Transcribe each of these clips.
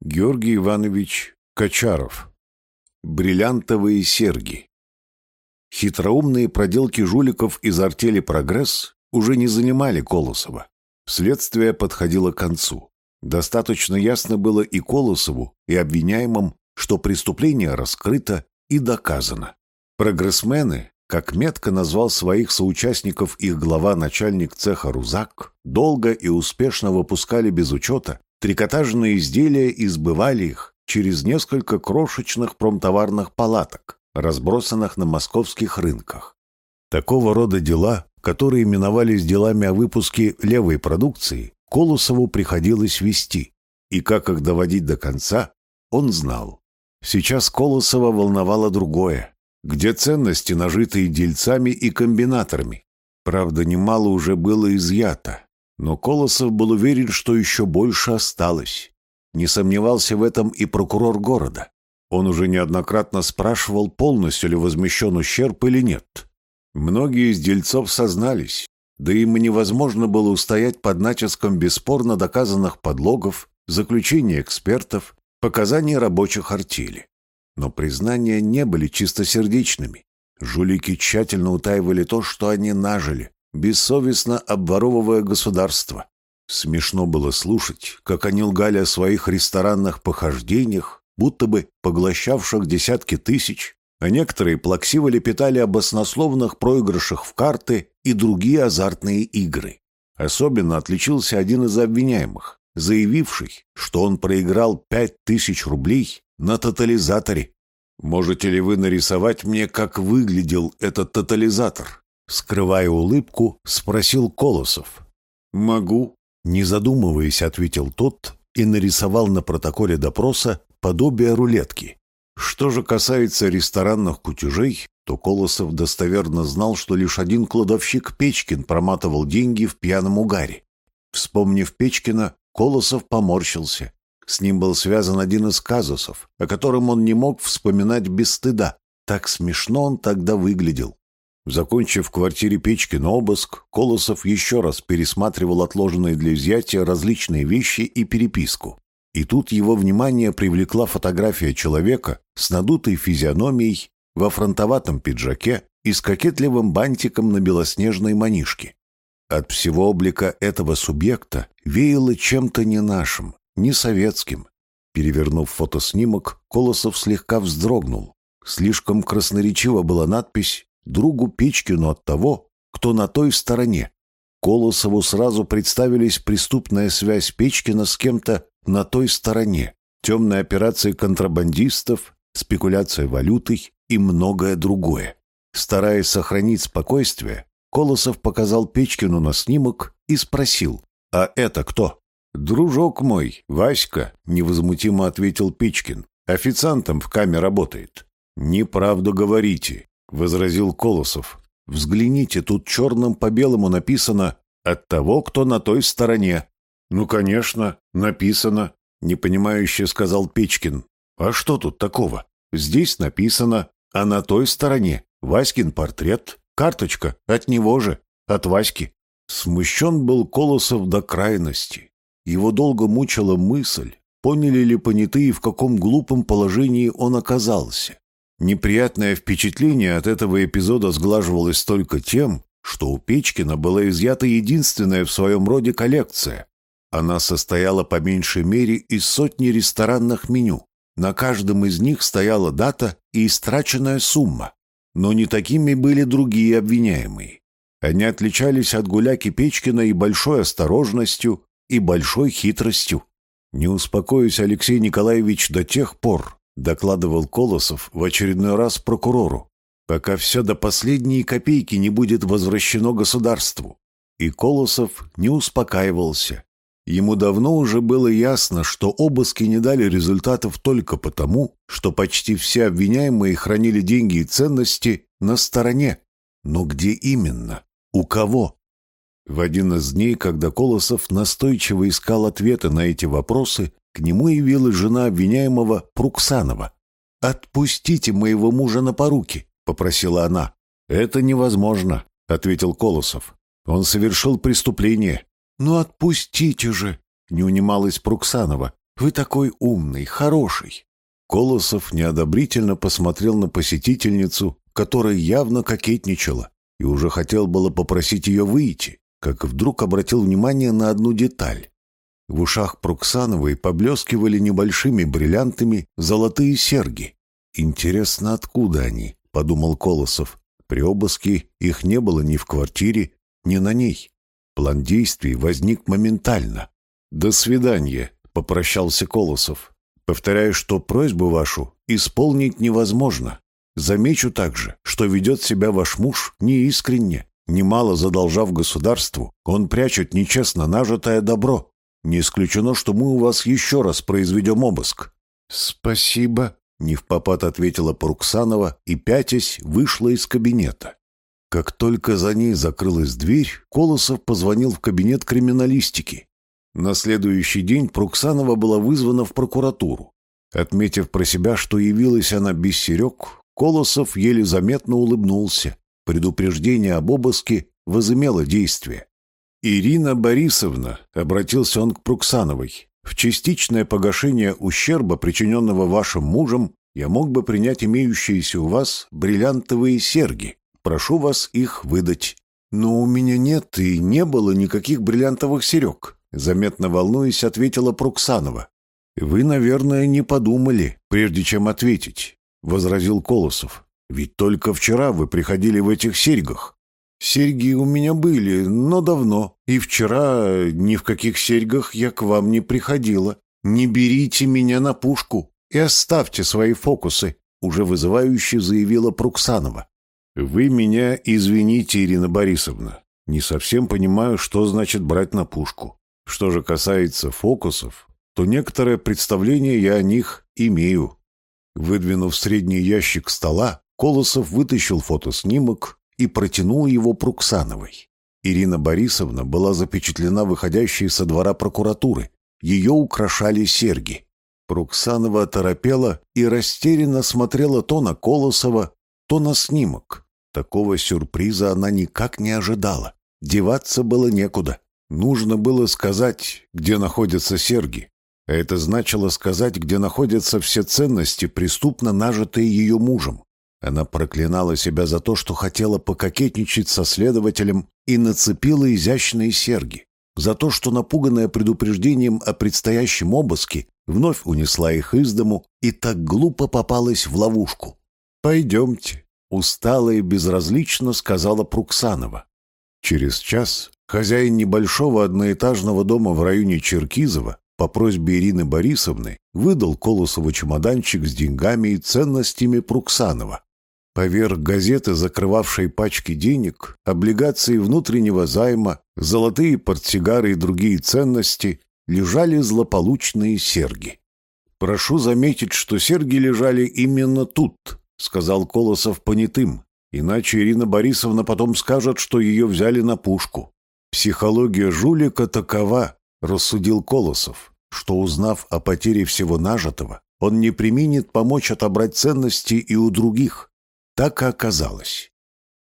Георгий Иванович Качаров. Бриллиантовые серьги. Хитроумные проделки жуликов из артели «Прогресс» уже не занимали Колосова. Следствие подходило к концу. Достаточно ясно было и Колосову, и обвиняемым, что преступление раскрыто и доказано. Прогрессмены, как метко назвал своих соучастников их глава-начальник цеха Рузак, долго и успешно выпускали без учета трикотажные изделия и сбывали их через несколько крошечных промтоварных палаток, разбросанных на московских рынках. Такого рода дела, которые именовались делами о выпуске левой продукции, Колосову приходилось вести, и как их доводить до конца, он знал. Сейчас Колосова волновало другое. Где ценности, нажитые дельцами и комбинаторами? Правда, немало уже было изъято, но Колосов был уверен, что еще больше осталось. Не сомневался в этом и прокурор города. Он уже неоднократно спрашивал, полностью ли возмещен ущерб или нет. Многие из дельцов сознались, да им невозможно было устоять под натиском бесспорно доказанных подлогов, заключений экспертов, показаний рабочих артели. Но признания не были чистосердечными. Жулики тщательно утаивали то, что они нажили, бессовестно обворовывая государство. Смешно было слушать, как они лгали о своих ресторанных похождениях, будто бы поглощавших десятки тысяч, а некоторые плаксиво лепетали об оснословных проигрышах в карты и другие азартные игры. Особенно отличился один из обвиняемых, заявивший, что он проиграл пять тысяч рублей на тотализаторе. «Можете ли вы нарисовать мне, как выглядел этот тотализатор?» Скрывая улыбку, спросил Колосов. «Могу», — не задумываясь, ответил тот и нарисовал на протоколе допроса подобие рулетки. Что же касается ресторанных кутюжей, то Колосов достоверно знал, что лишь один кладовщик Печкин проматывал деньги в пьяном угаре. Вспомнив Печкина, Колосов поморщился. С ним был связан один из казусов, о котором он не мог вспоминать без стыда. Так смешно он тогда выглядел. Закончив в квартире Печкин обыск, Колосов еще раз пересматривал отложенные для изъятия различные вещи и переписку. И тут его внимание привлекла фотография человека с надутой физиономией во фронтоватом пиджаке и с кокетливым бантиком на белоснежной манишке. От всего облика этого субъекта веяло чем-то не нашим, не советским. Перевернув фотоснимок, Колосов слегка вздрогнул. Слишком красноречива была надпись другу Печкину от того, кто на той стороне. Колосову сразу представились преступная связь Печкина с кем-то на той стороне, темные операции контрабандистов, спекуляция валютой и многое другое. Стараясь сохранить спокойствие, Колосов показал Печкину на снимок и спросил, «А это кто?» «Дружок мой, Васька», — невозмутимо ответил Печкин, «официантом в каме работает». «Неправду говорите. — возразил Колосов. «Взгляните, тут черным по белому написано «От того, кто на той стороне». «Ну, конечно, написано», — непонимающе сказал Печкин. «А что тут такого? Здесь написано, а на той стороне Васькин портрет, карточка от него же, от Васьки». Смущен был Колосов до крайности. Его долго мучила мысль, поняли ли понятые, в каком глупом положении он оказался. Неприятное впечатление от этого эпизода сглаживалось только тем, что у Печкина была изъята единственная в своем роде коллекция. Она состояла по меньшей мере из сотни ресторанных меню. На каждом из них стояла дата и истраченная сумма. Но не такими были другие обвиняемые. Они отличались от гуляки Печкина и большой осторожностью, и большой хитростью. Не успокоюсь, Алексей Николаевич, до тех пор, докладывал Колосов в очередной раз прокурору, пока все до последней копейки не будет возвращено государству. И Колосов не успокаивался. Ему давно уже было ясно, что обыски не дали результатов только потому, что почти все обвиняемые хранили деньги и ценности на стороне. Но где именно? У кого? В один из дней, когда Колосов настойчиво искал ответы на эти вопросы, к нему явилась жена обвиняемого Пруксанова. «Отпустите моего мужа на поруки», — попросила она. «Это невозможно», — ответил Колосов. «Он совершил преступление». «Ну отпустите же», — не унималась Пруксанова. Вы такой умный, хороший». Колосов неодобрительно посмотрел на посетительницу, которая явно кокетничала, и уже хотел было попросить ее выйти, как вдруг обратил внимание на одну деталь. В ушах Пруксановой поблескивали небольшими бриллиантами золотые серьги. «Интересно, откуда они?» — подумал Колосов. При обыске их не было ни в квартире, ни на ней. План действий возник моментально. «До свидания», — попрощался Колосов. «Повторяю, что просьбу вашу исполнить невозможно. Замечу также, что ведет себя ваш муж неискренне. Немало задолжав государству, он прячет нечестно нажитое добро. Не исключено, что мы у вас еще раз произведем обыск». «Спасибо», — не в попад ответила Паруксанова и, пятясь, вышла из кабинета. Как только за ней закрылась дверь, Колосов позвонил в кабинет криминалистики. На следующий день Пруксанова была вызвана в прокуратуру. Отметив про себя, что явилась она без серег, Колосов еле заметно улыбнулся. Предупреждение об обыске возымело действие. «Ирина Борисовна», — обратился он к Пруксановой, «в частичное погашение ущерба, причиненного вашим мужем, я мог бы принять имеющиеся у вас бриллиантовые серьги. Прошу вас их выдать». «Но у меня нет и не было никаких бриллиантовых серег», — заметно волнуясь, ответила Пруксанова. «Вы, наверное, не подумали, прежде чем ответить», — возразил Колосов. «Ведь только вчера вы приходили в этих серьгах. Серьги у меня были, но давно. И вчера ни в каких серьгах я к вам не приходила. Не берите меня на пушку и оставьте свои фокусы», уже вызывающе заявила Пруксанова. «Вы меня извините, Ирина Борисовна. Не совсем понимаю, что значит брать на пушку. Что же касается фокусов, то некоторое представление я о них имею». Выдвинув средний ящик стола, Колосов вытащил фотоснимок и протянул его Пруксановой. Ирина Борисовна была запечатлена выходящей со двора прокуратуры. Ее украшали серьги. Пруксанова оторопела и растерянно смотрела то на Колосова, то на снимок. Такого сюрприза она никак не ожидала. Деваться было некуда. Нужно было сказать, где находятся серьги. А это значило сказать, где находятся все ценности, преступно нажитые ее мужем. Она проклинала себя за то, что хотела пококетничать со следователем и нацепила изящные серьги. За то, что, напуганная предупреждением о предстоящем обыске, вновь унесла их из дому и так глупо попалась в ловушку. «Пойдемте», — устало и безразлично сказала Пруксанова. Через час хозяин небольшого одноэтажного дома в районе Черкизова по просьбе Ирины Борисовны выдал Колосову чемоданчик с деньгами и ценностями Пруксанова. Поверх газеты, закрывавшей пачки денег, облигации внутреннего займа, золотые портсигары и другие ценности, лежали злополучные серьги. «Прошу заметить, что серьги лежали именно тут», — сказал Колосов понятым, «иначе Ирина Борисовна потом скажет, что ее взяли на пушку». «Психология жулика такова», — рассудил Колосов, что, узнав о потере всего нажитого, он не применит помочь отобрать ценности и у других, так и оказалось.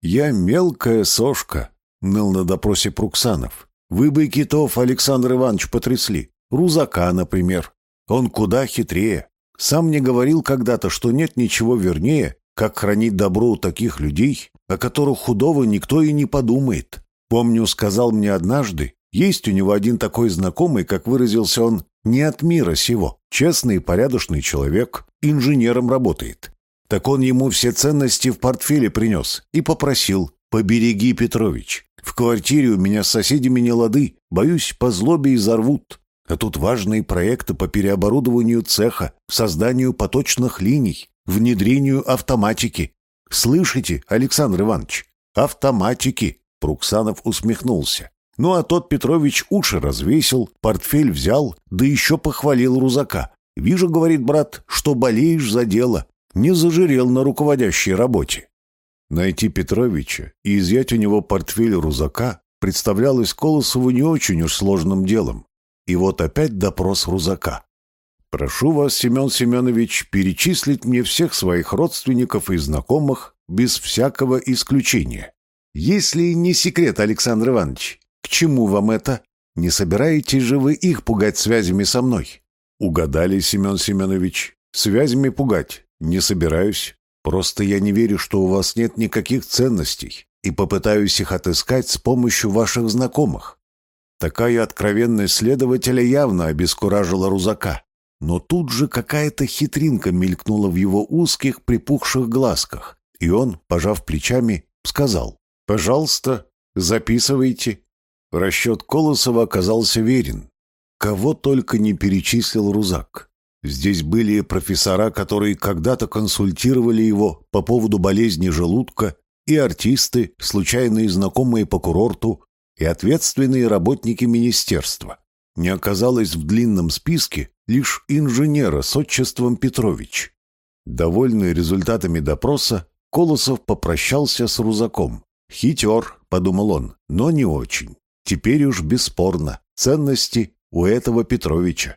«Я мелкая сошка», — ныл на допросе Пруксанов. «Вы бы китов, Александр Иванович, потрясли. Рузака, например. Он куда хитрее. Сам мне говорил когда-то, что нет ничего вернее, как хранить добро у таких людей, о которых худого никто и не подумает. Помню, сказал мне однажды, есть у него один такой знакомый, как выразился он, не от мира сего, честный и порядочный человек, инженером работает. Так он ему все ценности в портфеле принес и попросил «Побереги, Петрович, в квартире у меня с соседями не лады, боюсь, по злобе изорвут. А тут важные проекты по переоборудованию цеха, созданию поточных линий, внедрению автоматики. Слышите, Александр Иванович? Автоматики!» Пруксанов усмехнулся. Ну а тот Петрович уши развесил, портфель взял, да еще похвалил Рузака. «Вижу, — говорит брат, — что болеешь за дело не зажирел на руководящей работе. Найти Петровича и изъять у него портфель Рузака представлялось Колосову не очень уж сложным делом. И вот опять допрос Рузака. «Прошу вас, Семен Семенович, перечислить мне всех своих родственников и знакомых без всякого исключения. Если не секрет, Александр Иванович, к чему вам это? Не собираетесь же вы их пугать связями со мной? Угадали, Семен Семенович. Связями пугать не собираюсь. Просто я не верю, что у вас нет никаких ценностей, и попытаюсь их отыскать с помощью ваших знакомых. Такая откровенность следователя явно обескуражила Рузака. Но тут же какая-то хитринка мелькнула в его узких припухших глазках, и он, пожав плечами, сказал «Пожалуйста, записывайте». Расчет Колосова оказался верен. Кого только не перечислил Рузак. Здесь были профессора, которые когда-то консультировали его по поводу болезни желудка, и артисты, случайные знакомые по курорту, и ответственные работники министерства. Не оказалось в длинном списке лишь инженера с отчеством Петрович. Довольный результатами допроса, Колосов попрощался с Рузаком. «Хитер», — подумал он, — «но не очень. Теперь уж бесспорно. Ценности у этого Петровича».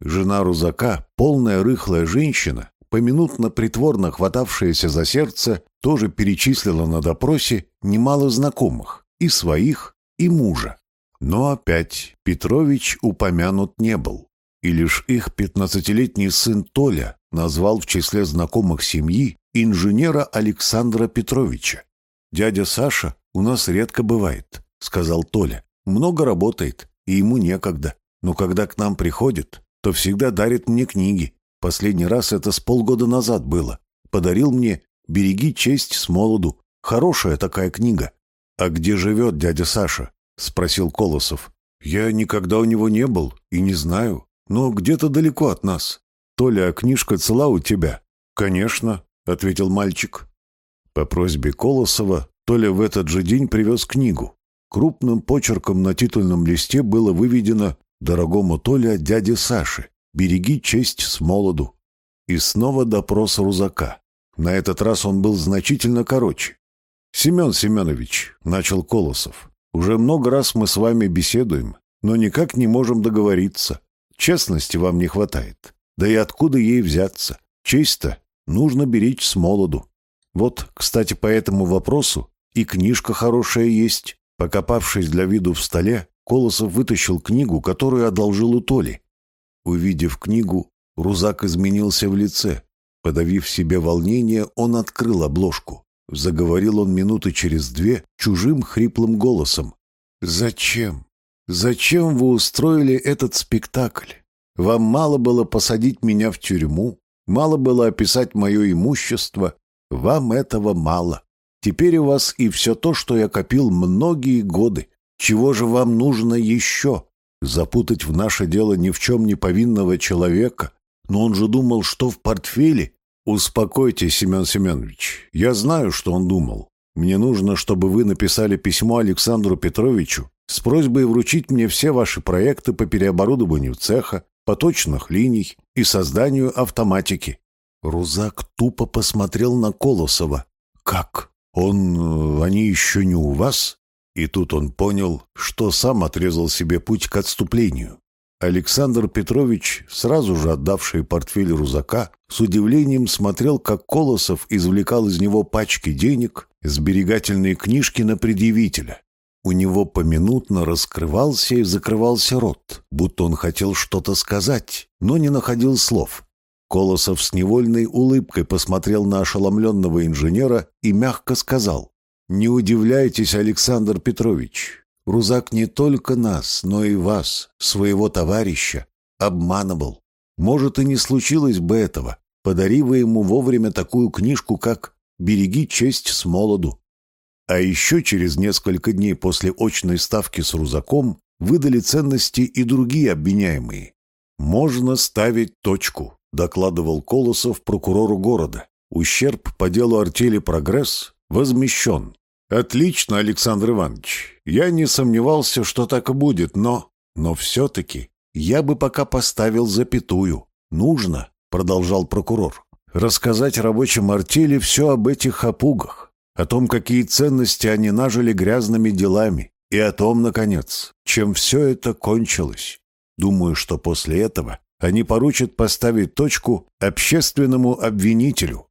Жена Рузака, полная рыхлая женщина, поминутно притворно хватавшаяся за сердце, тоже перечислила на допросе немало знакомых, и своих, и мужа. Но опять Петрович упомянут не был, и лишь их пятнадцатилетний сын Толя назвал в числе знакомых семьи инженера Александра Петровича. «Дядя Саша у нас редко бывает», — сказал Толя. «Много работает, и ему некогда. Но когда к нам приходит, то всегда дарит мне книги. Последний раз это с полгода назад было. Подарил мне «Береги честь с молоду». Хорошая такая книга. «А где живет дядя Саша?» — спросил Колосов. «Я никогда у него не был и не знаю, но где-то далеко от нас. Толя, а книжка цела у тебя?» «Конечно», — ответил мальчик. По просьбе Колосова Толя в этот же день привез книгу. Крупным почерком на титульном листе было выведено «Дорогому Толя дяде Саше, береги честь с молоду». И снова допрос Рузака. На этот раз он был значительно короче. «Семен Семенович», — начал Колосов, — «уже много раз мы с вами беседуем, но никак не можем договориться. Честности вам не хватает. Да и откуда ей взяться? Честь-то нужно беречь с молоду. Вот, кстати, по этому вопросу и книжка хорошая есть». Покопавшись для виду в столе, Колосов вытащил книгу, которую одолжил у Толи. Увидев книгу, Рузак изменился в лице. Подавив себе волнение, он открыл обложку. Заговорил он минуты через две чужим хриплым голосом. «Зачем? Зачем вы устроили этот спектакль? Вам мало было посадить меня в тюрьму, мало было описать мое имущество. Вам этого мало. Теперь у вас и все то, что я копил многие годы. Чего же вам нужно еще? Запутать в наше дело ни в чем не повинного человека? Но он же думал, что в портфеле «Успокойтесь, Семен Семенович. Я знаю, что он думал. Мне нужно, чтобы вы написали письмо Александру Петровичу с просьбой вручить мне все ваши проекты по переоборудованию цеха, поточных линий и созданию автоматики». Рузак тупо посмотрел на Колосова. «Как? Он... они еще не у вас?» И тут он понял, что сам отрезал себе путь к отступлению. Александр Петрович, сразу же отдавший портфель Рузака, с удивлением смотрел, как Колосов извлекал из него пачки денег, сберегательные книжки на предъявителя. У него поминутно раскрывался и закрывался рот, будто он хотел что-то сказать, но не находил слов. Колосов с невольной улыбкой посмотрел на ошеломленного инженера и мягко сказал, «Не удивляйтесь, Александр Петрович, Рузак не только нас, но и вас, своего товарища, обманывал. Может, и не случилось бы этого, подари вы ему вовремя такую книжку, как «Береги честь с молоду». А еще через несколько дней после очной ставки с Рузаком выдали ценности и другие обвиняемые. «Можно ставить точку», — докладывал Колосов прокурору города. «Ущерб по делу артели «Прогресс» возмещен. «Отлично, Александр Иванович. Я не сомневался, что так и будет, но... Но все-таки я бы пока поставил запятую. Нужно, — продолжал прокурор, — рассказать рабочим артели все об этих опугах, о том, какие ценности они нажили грязными делами, и о том, наконец, чем все это кончилось. Думаю, что после этого они поручат поставить точку общественному обвинителю,